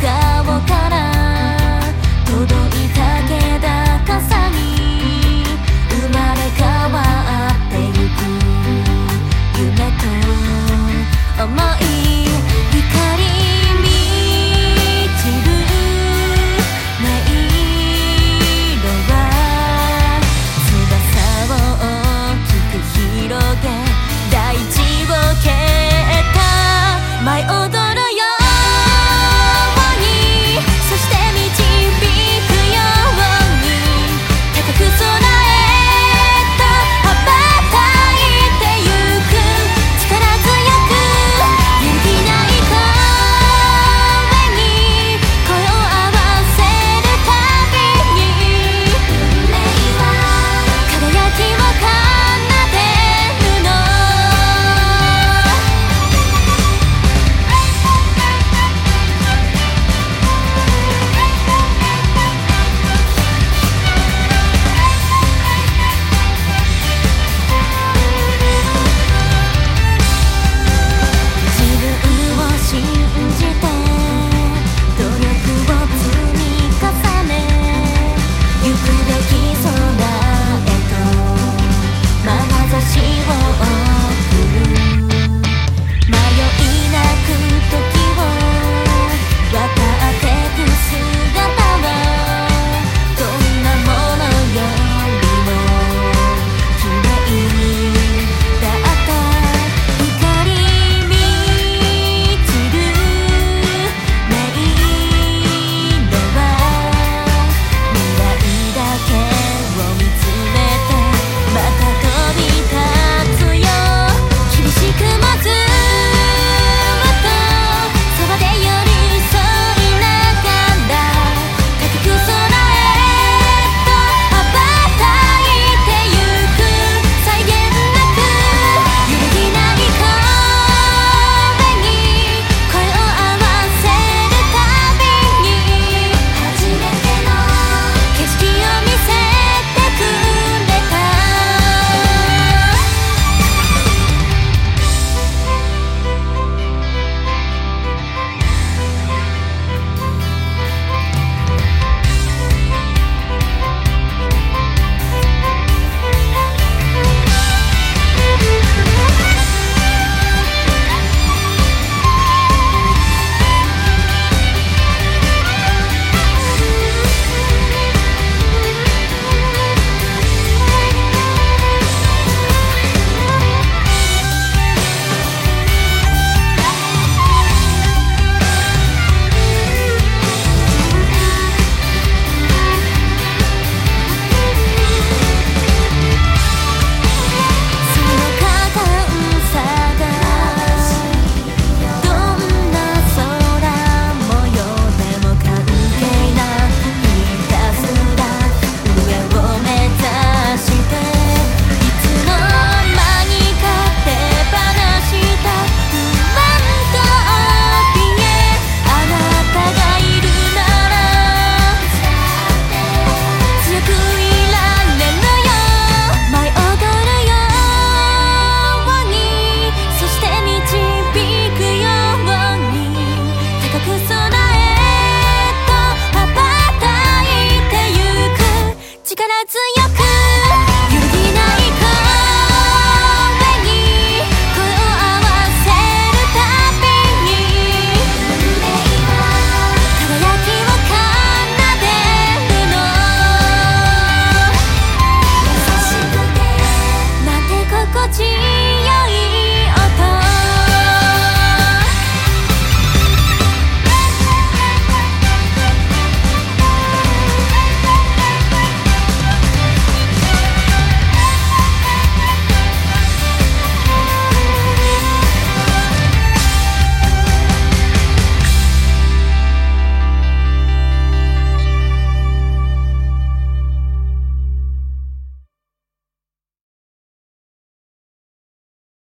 顔を